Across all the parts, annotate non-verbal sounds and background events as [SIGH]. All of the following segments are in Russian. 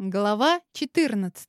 Глава 14.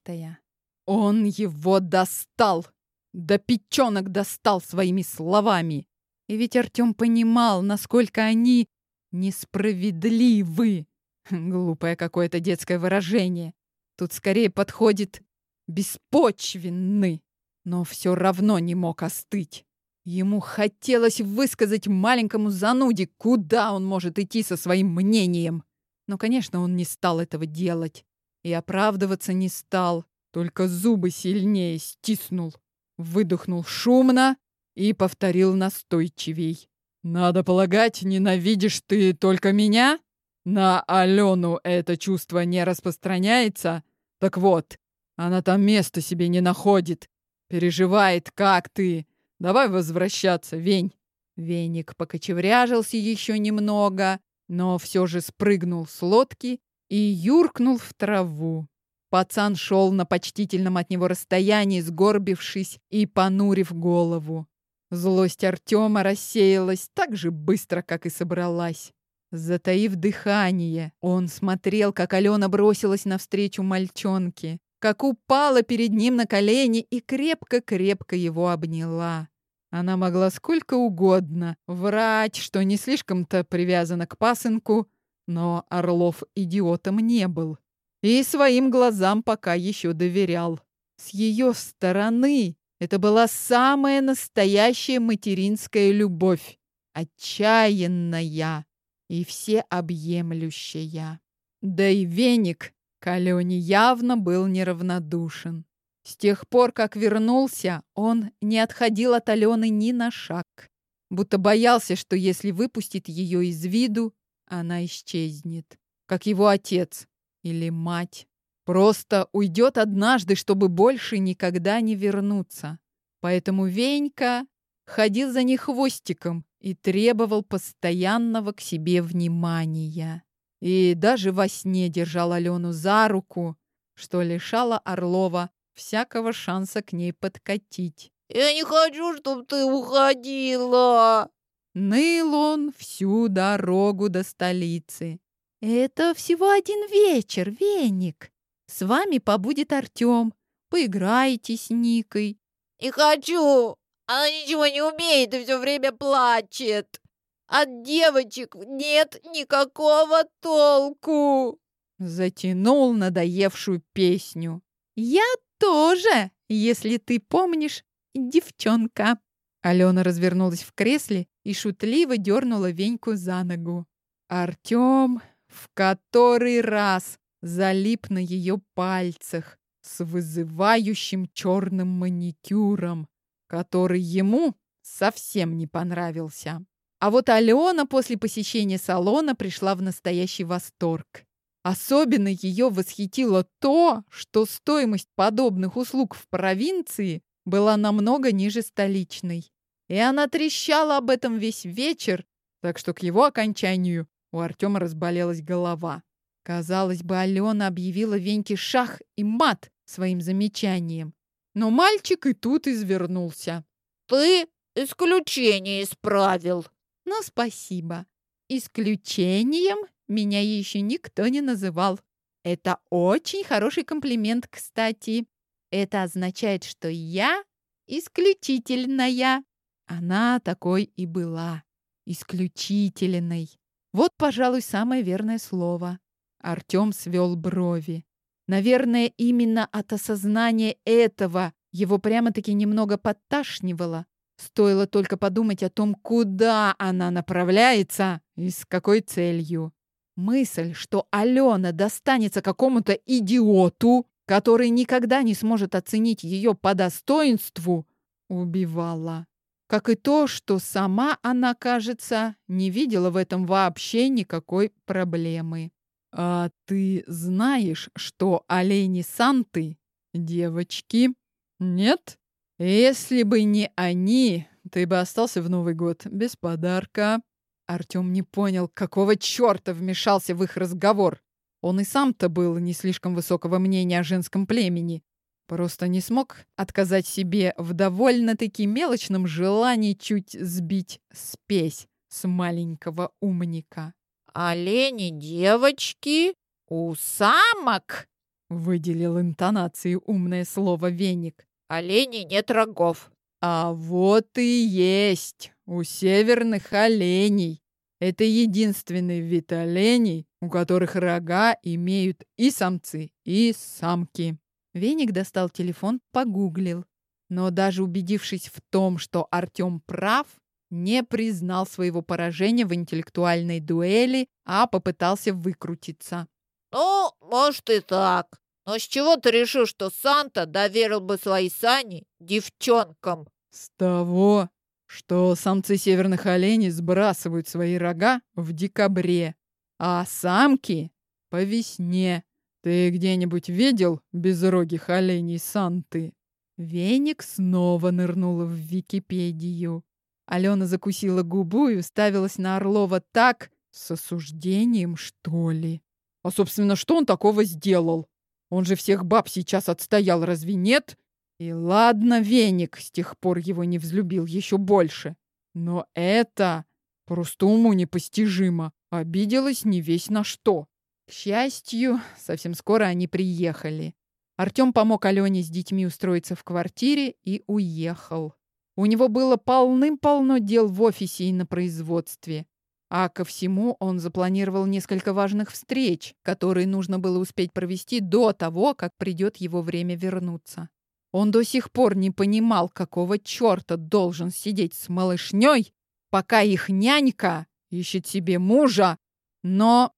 Он его достал! Да печенок достал своими словами! И ведь Артем понимал, насколько они несправедливы. [LAUGHS] Глупое какое-то детское выражение. Тут скорее подходит беспочвенны. Но все равно не мог остыть. Ему хотелось высказать маленькому зануде, куда он может идти со своим мнением. Но, конечно, он не стал этого делать. И оправдываться не стал, только зубы сильнее стиснул. Выдохнул шумно и повторил настойчивей. «Надо полагать, ненавидишь ты только меня? На Алену это чувство не распространяется? Так вот, она там места себе не находит. Переживает, как ты. Давай возвращаться, Вень». Веник покочевряжился еще немного, но все же спрыгнул с лодки и юркнул в траву. Пацан шел на почтительном от него расстоянии, сгорбившись и понурив голову. Злость Артема рассеялась так же быстро, как и собралась. Затаив дыхание, он смотрел, как Алена бросилась навстречу мальчонке, как упала перед ним на колени и крепко-крепко его обняла. Она могла сколько угодно врать, что не слишком-то привязана к пасынку, но Орлов идиотом не был. И своим глазам пока еще доверял. С ее стороны это была самая настоящая материнская любовь. Отчаянная и всеобъемлющая. Да и веник к Алене явно был неравнодушен. С тех пор, как вернулся, он не отходил от Алены ни на шаг. Будто боялся, что если выпустит ее из виду, она исчезнет, как его отец или мать. Просто уйдет однажды, чтобы больше никогда не вернуться. Поэтому Венька ходил за ней хвостиком и требовал постоянного к себе внимания. И даже во сне держал Алену за руку, что лишало Орлова всякого шанса к ней подкатить. «Я не хочу, чтобы ты уходила!» Ныл он всю дорогу до столицы. Это всего один вечер, веник. С вами побудет Артем. Поиграете с Никой. Не хочу. Она ничего не умеет и все время плачет. От девочек нет никакого толку. Затянул надоевшую песню. Я тоже, если ты помнишь, девчонка. Алена развернулась в кресле и шутливо дернула Веньку за ногу. Артем в который раз залип на ее пальцах с вызывающим черным маникюром, который ему совсем не понравился. А вот Алена после посещения салона пришла в настоящий восторг. Особенно ее восхитило то, что стоимость подобных услуг в провинции была намного ниже столичной. И она трещала об этом весь вечер, так что к его окончанию у Артема разболелась голова. Казалось бы, Алена объявила Веньке шах и мат своим замечанием. Но мальчик и тут извернулся. «Ты исключение исправил». «Ну, спасибо. Исключением меня еще никто не называл. Это очень хороший комплимент, кстати. Это означает, что я исключительная. Она такой и была. Исключительной. Вот, пожалуй, самое верное слово. Артем свел брови. Наверное, именно от осознания этого его прямо-таки немного подташнивало. Стоило только подумать о том, куда она направляется и с какой целью. Мысль, что Алена достанется какому-то идиоту, который никогда не сможет оценить ее по достоинству, убивала. Как и то, что сама она, кажется, не видела в этом вообще никакой проблемы. «А ты знаешь, что олени Санты — девочки?» «Нет? Если бы не они, ты бы остался в Новый год без подарка». Артем не понял, какого черта вмешался в их разговор. Он и сам-то был не слишком высокого мнения о женском племени. Просто не смог отказать себе в довольно-таки мелочном желании чуть сбить спесь с маленького умника. «Олени девочки у самок?» выделил интонацией умное слово веник. Оленей нет рогов. А вот и есть у северных оленей. Это единственный вид оленей, у которых рога имеют и самцы, и самки. Веник достал телефон, погуглил. Но даже убедившись в том, что Артём прав, не признал своего поражения в интеллектуальной дуэли, а попытался выкрутиться. Ну, может и так. Но с чего ты решил, что Санта доверил бы свои сани девчонкам? С того, что самцы северных оленей сбрасывают свои рога в декабре, а самки — по весне. Ты где-нибудь видел безрогих оленей Санты? Веник снова нырнула в Википедию. Алена закусила губу и уставилась на Орлова так, с осуждением, что ли. А, собственно, что он такого сделал? Он же всех баб сейчас отстоял, разве нет? И ладно, веник с тех пор его не взлюбил еще больше. Но это просто уму непостижимо. Обиделась не весь на что. К счастью, совсем скоро они приехали. Артём помог Алене с детьми устроиться в квартире и уехал. У него было полным-полно дел в офисе и на производстве. А ко всему он запланировал несколько важных встреч, которые нужно было успеть провести до того, как придет его время вернуться. Он до сих пор не понимал, какого черта должен сидеть с малышней, пока их нянька ищет себе мужа, но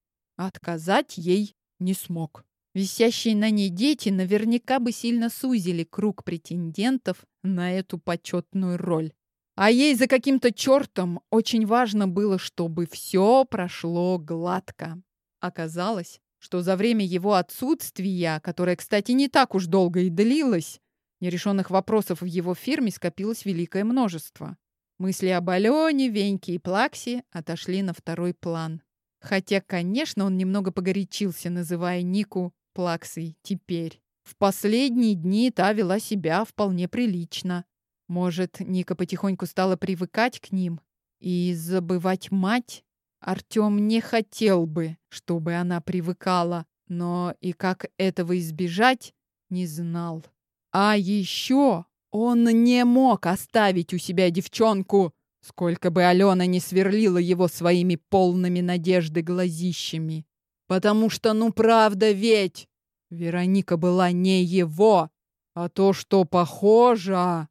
отказать ей не смог. Висящие на ней дети наверняка бы сильно сузили круг претендентов на эту почетную роль. А ей за каким-то чертом очень важно было, чтобы все прошло гладко. Оказалось, что за время его отсутствия, которое, кстати, не так уж долго и длилось, нерешенных вопросов в его фирме скопилось великое множество. Мысли об Алене, Веньке и Плаксе отошли на второй план. Хотя, конечно, он немного погорячился, называя Нику Плаксой теперь. В последние дни та вела себя вполне прилично. Может, Ника потихоньку стала привыкать к ним и забывать мать? Артём не хотел бы, чтобы она привыкала, но и как этого избежать, не знал. А еще он не мог оставить у себя девчонку, сколько бы Алена не сверлила его своими полными надежды глазищами. Потому что, ну правда ведь, Вероника была не его, а то, что похоже,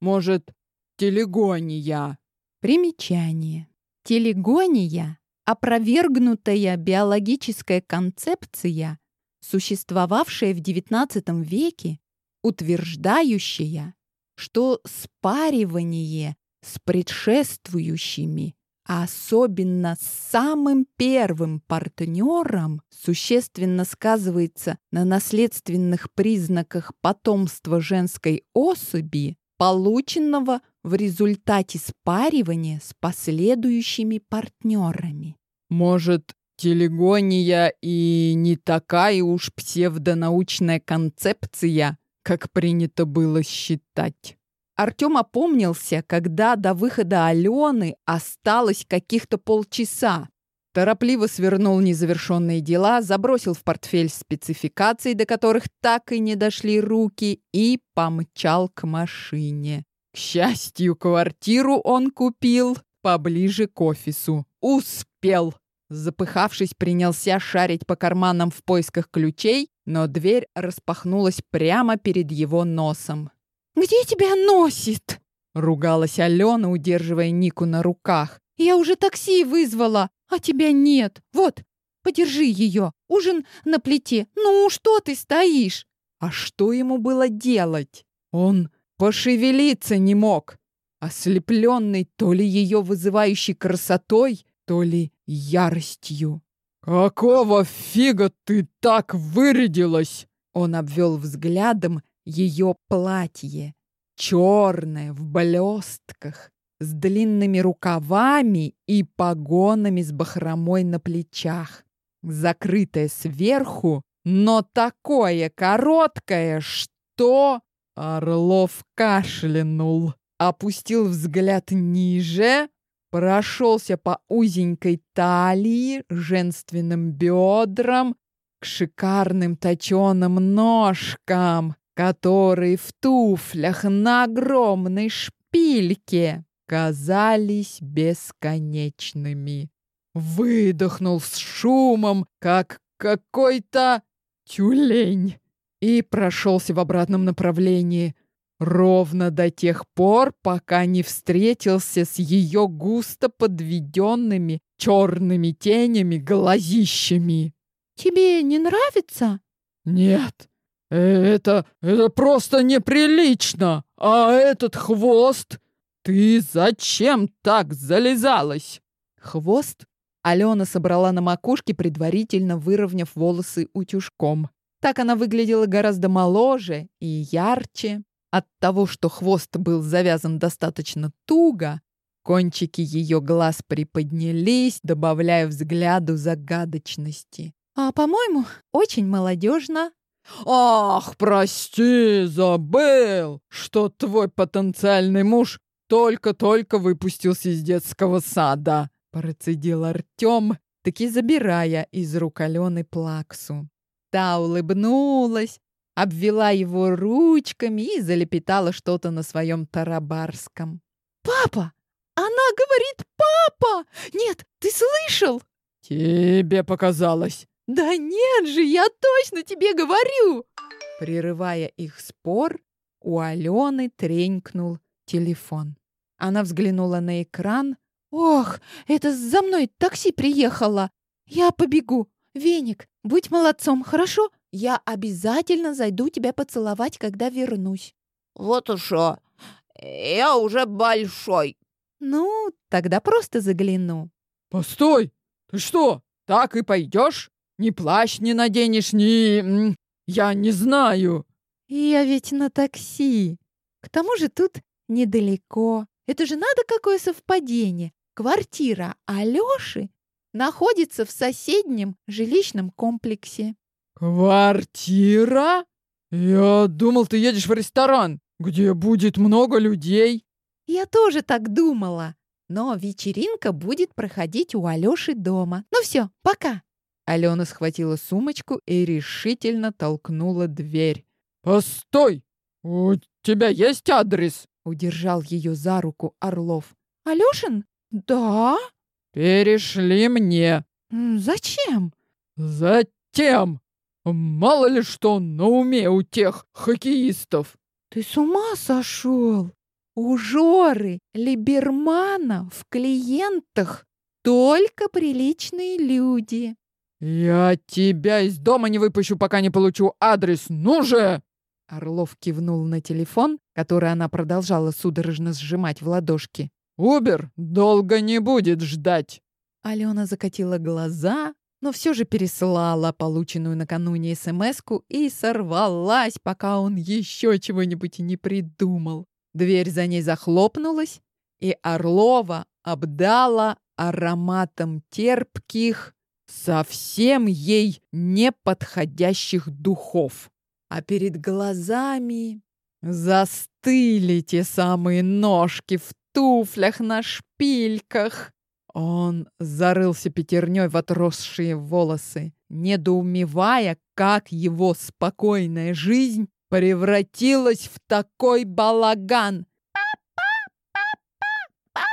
может, телегония. Примечание. Телегония – опровергнутая биологическая концепция, существовавшая в XIX веке, утверждающая, что спаривание с предшествующими а особенно с самым первым партнером, существенно сказывается на наследственных признаках потомства женской особи, полученного в результате спаривания с последующими партнерами. Может, телегония и не такая уж псевдонаучная концепция, как принято было считать. Артем опомнился, когда до выхода Алены осталось каких-то полчаса. Торопливо свернул незавершенные дела, забросил в портфель спецификации, до которых так и не дошли руки, и помчал к машине. К счастью, квартиру он купил поближе к офису. Успел! Запыхавшись, принялся шарить по карманам в поисках ключей, но дверь распахнулась прямо перед его носом. «Где тебя носит?» — ругалась Алена, удерживая Нику на руках. «Я уже такси вызвала, а тебя нет. Вот, подержи ее. Ужин на плите. Ну, что ты стоишь?» А что ему было делать? Он пошевелиться не мог, ослепленный то ли ее вызывающей красотой, то ли яростью. «Какого фига ты так вырядилась?» Он обвел взглядом ее платье, черное, в блестках, с длинными рукавами и погонами с бахромой на плечах, закрытое сверху, но такое короткое, что... Орлов кашлянул, опустил взгляд ниже, прошелся по узенькой талии, женственным бедрам к шикарным точеным ножкам, которые в туфлях на огромной шпильке казались бесконечными. Выдохнул с шумом, как какой-то тюлень, и прошелся в обратном направлении, ровно до тех пор, пока не встретился с ее густо подведенными черными тенями глазищами. «Тебе не нравится?» «Нет, это... это просто неприлично! А этот хвост... Ты зачем так залезалась?» Хвост Алена собрала на макушке, предварительно выровняв волосы утюжком. Так она выглядела гораздо моложе и ярче. От того, что хвост был завязан достаточно туго, кончики ее глаз приподнялись, добавляя взгляду загадочности. «А, по-моему, очень молодежно». «Ах, прости, забыл, что твой потенциальный муж только-только выпустился из детского сада», процедил Артем, таки забирая из рук Алены плаксу. Та улыбнулась, обвела его ручками и залепетала что-то на своем тарабарском. «Папа! Она говорит «папа»! Нет, ты слышал?» «Тебе показалось!» «Да нет же, я точно тебе говорю!» Прерывая их спор, у Алены тренькнул телефон. Она взглянула на экран. «Ох, это за мной такси приехало! Я побегу! Веник, будь молодцом, хорошо? Я обязательно зайду тебя поцеловать, когда вернусь». «Вот уж я уже большой». «Ну, тогда просто загляну». «Постой! Ты что, так и пойдешь? Ни плащ не наденешь, ни... Я не знаю». «Я ведь на такси. К тому же тут недалеко. Это же надо какое совпадение. Квартира Алёши находится в соседнем жилищном комплексе. «Квартира? Я думал, ты едешь в ресторан, где будет много людей». Я тоже так думала. Но вечеринка будет проходить у Алёши дома. Ну все, пока. Алена схватила сумочку и решительно толкнула дверь. «Постой! У тебя есть адрес?» Удержал ее за руку Орлов. «Алешин? Да?» «Перешли мне». «Зачем?» «Затем! Мало ли что на уме у тех хоккеистов!» «Ты с ума сошел? У Жоры Либермана в клиентах только приличные люди!» «Я тебя из дома не выпущу, пока не получу адрес, ну же!» Орлов кивнул на телефон, который она продолжала судорожно сжимать в ладошки. «Убер долго не будет ждать!» Алена закатила глаза, но все же переслала полученную накануне смс и сорвалась, пока он еще чего-нибудь не придумал. Дверь за ней захлопнулась, и Орлова обдала ароматом терпких, совсем ей неподходящих духов. А перед глазами застыли те самые ножки в туфлях на шпильках. Он зарылся пятерней в отросшие волосы, недоумевая, как его спокойная жизнь превратилась в такой балаган. «Папа! Папа! Папа!»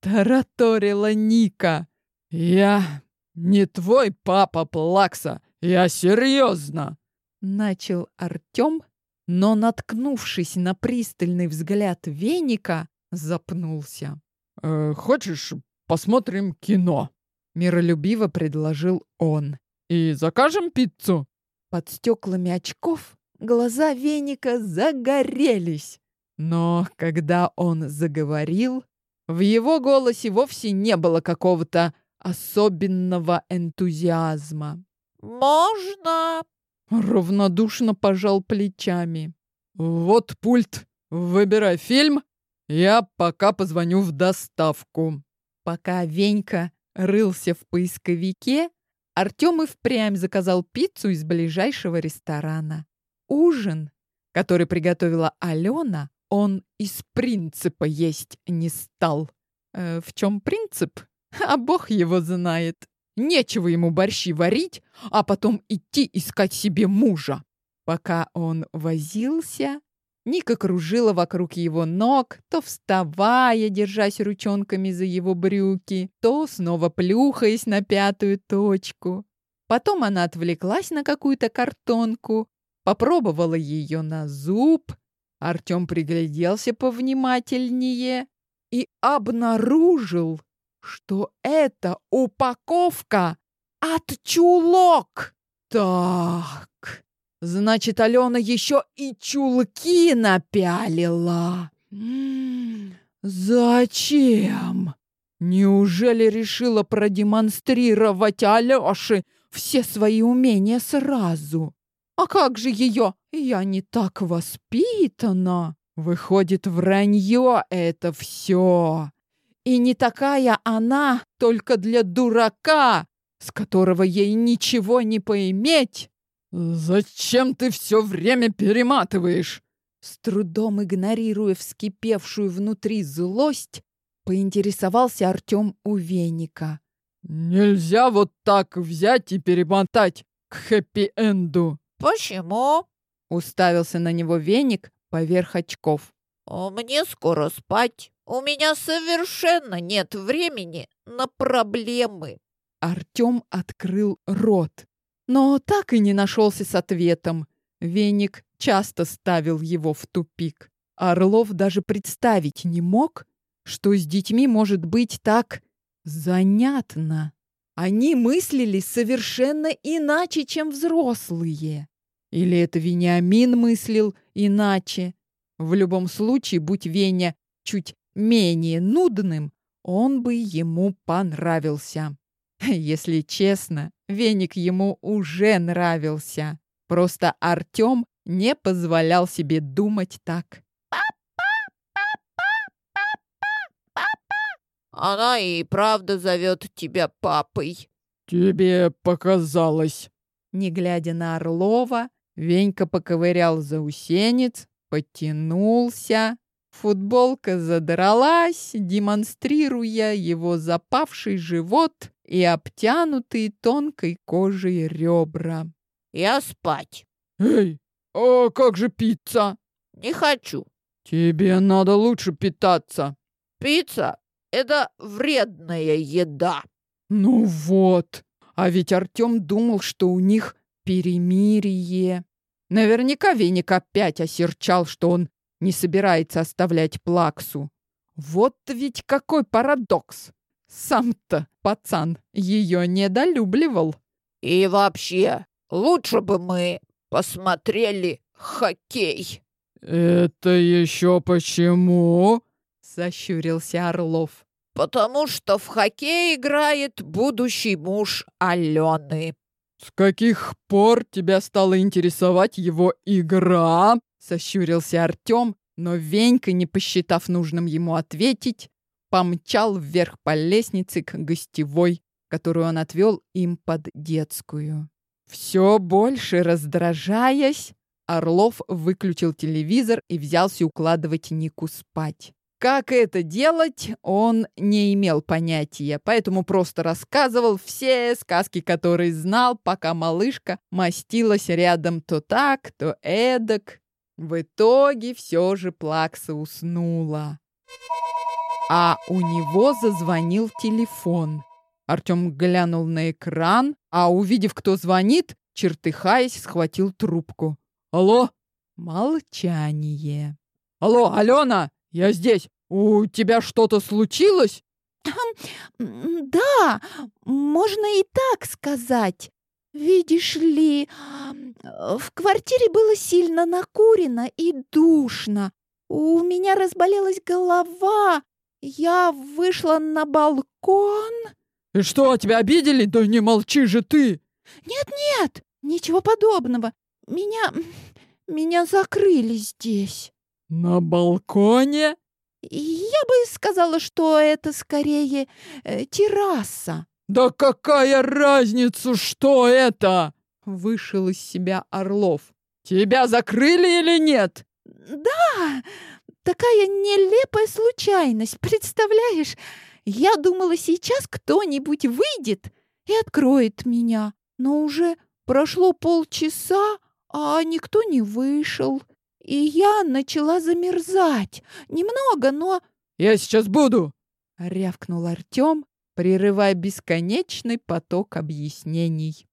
тараторила Ника. «Я не твой папа Плакса, я серьезно!» Начал Артем, но, наткнувшись на пристальный взгляд веника, запнулся. «Э, «Хочешь посмотрим кино?» Миролюбиво предложил он. «И закажем пиццу?» Под стеклами очков глаза веника загорелись. Но когда он заговорил, в его голосе вовсе не было какого-то особенного энтузиазма. «Можно?» Равнодушно пожал плечами. «Вот пульт. Выбирай фильм. Я пока позвоню в доставку». Пока Венька рылся в поисковике, Артем и впрямь заказал пиццу из ближайшего ресторана. Ужин, который приготовила Алена, он из принципа есть не стал. Э, в чем принцип? [LAUGHS] А бог его знает. Нечего ему борщи варить, а потом идти искать себе мужа. Пока он возился, Ника кружила вокруг его ног, то вставая, держась ручонками за его брюки, то снова плюхаясь на пятую точку. Потом она отвлеклась на какую-то картонку, попробовала ее на зуб. Артем пригляделся повнимательнее и обнаружил, что это упаковка от чулок. Так, значит, Алена еще и чулки напялила. Зачем? Неужели решила продемонстрировать Алёше все свои умения сразу? А как же ее? Я не так воспитана. Выходит, вранье это все. И не такая она только для дурака, с которого ей ничего не поиметь. «Зачем ты все время перематываешь?» С трудом игнорируя вскипевшую внутри злость, поинтересовался Артем у веника. «Нельзя вот так взять и перемотать к хэппи-энду». «Почему?» — уставился на него веник поверх очков. «Мне скоро спать». У меня совершенно нет времени на проблемы. Артем открыл рот, но так и не нашелся с ответом. Веник часто ставил его в тупик. Орлов даже представить не мог, что с детьми может быть так занятно. Они мыслили совершенно иначе, чем взрослые. Или это Вениамин мыслил иначе? В любом случае, будь Веня чуть менее нудным, он бы ему понравился. [LAUGHS] Если честно, веник ему уже нравился. Просто Артем не позволял себе думать так. Она и правда зовет тебя папой. Тебе показалось. Не глядя на Орлова, Венька поковырял заусенец, потянулся, Футболка задралась, демонстрируя его запавший живот и обтянутые тонкой кожей ребра. «Я спать». «Эй, а как же пицца?» «Не хочу». «Тебе надо лучше питаться». «Пицца — это вредная еда». «Ну вот, а ведь Артем думал, что у них перемирие». Наверняка Веник опять осерчал, что он не собирается оставлять Плаксу. Вот ведь какой парадокс! Сам-то пацан ее недолюбливал. И вообще, лучше бы мы посмотрели хоккей. Это еще почему? Сощурился Орлов. Потому что в хоккей играет будущий муж Алены. С каких пор тебя стала интересовать его игра? Сощурился Артем, но Венька, не посчитав нужным ему ответить, помчал вверх по лестнице к гостевой, которую он отвел им под детскую. Все больше раздражаясь, Орлов выключил телевизор и взялся укладывать Нику спать. Как это делать, он не имел понятия, поэтому просто рассказывал все сказки, которые знал, пока малышка мастилась рядом то так, то эдак, в итоге все же Плакса уснула. А у него зазвонил телефон. Артем глянул на экран, а увидев, кто звонит, чертыхаясь, схватил трубку. «Алло?» Молчание. «Алло, Алена, я здесь. У тебя что-то случилось?» «Да, можно и так сказать. Видишь ли, в квартире было сильно накурено и душно. У меня разболелась голова. Я вышла на балкон. И что, тебя обидели? Да не молчи же ты. Нет-нет, ничего подобного. Меня... меня закрыли здесь. На балконе? Я бы сказала, что это скорее э, терраса. «Да какая разница, что это?» Вышел из себя Орлов. «Тебя закрыли или нет?» «Да, такая нелепая случайность, представляешь? Я думала, сейчас кто-нибудь выйдет и откроет меня. Но уже прошло полчаса, а никто не вышел. И я начала замерзать. Немного, но... «Я сейчас буду!» — рявкнул Артем, прерывая бесконечный поток объяснений.